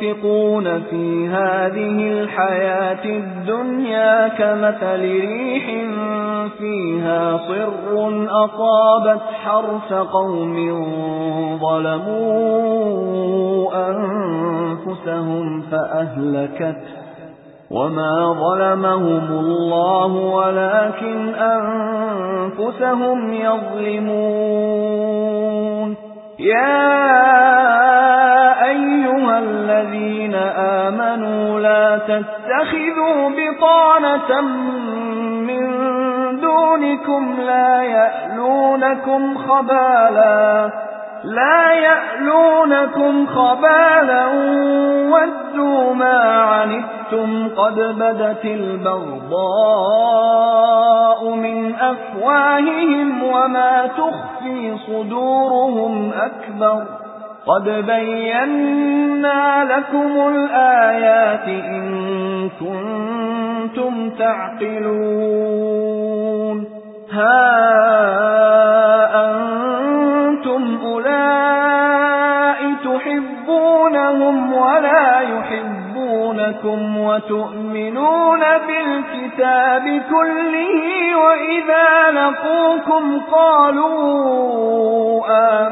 فِي هَذِهِ الْحَيَاةِ الدُّنْيَا كَمَثَلِ رِيحٍ فِيهَا صِرٌّ أَصَابَتْ حَرْثَ قَوْمٍ ظَلَمُوا أَنفُسَهُمْ فَأَهْلَكَتْهُ وَمَا ظَلَمَهُمُ اللَّهُ وَلَكِنْ أَنفُسَهُمْ يَظْلِمُونَ. يَا تَتَّخِذُوا بِطَانَةً مِّن دُونِكُمْ لَا يَأْلُونَكُمْ خَبَالًا لا يألونكم خبالا ودوا ما عنتم قد بدت البغضاء من أفواههم وما تخفي صدورهم أكبر. قد بينا لكم الآيات إن كنتم تعقلون ها أنتم أولئك تحبونهم ولا يحبونكم وتؤمنون بالكتاب كله وإذا لقوكم قالوا آمنا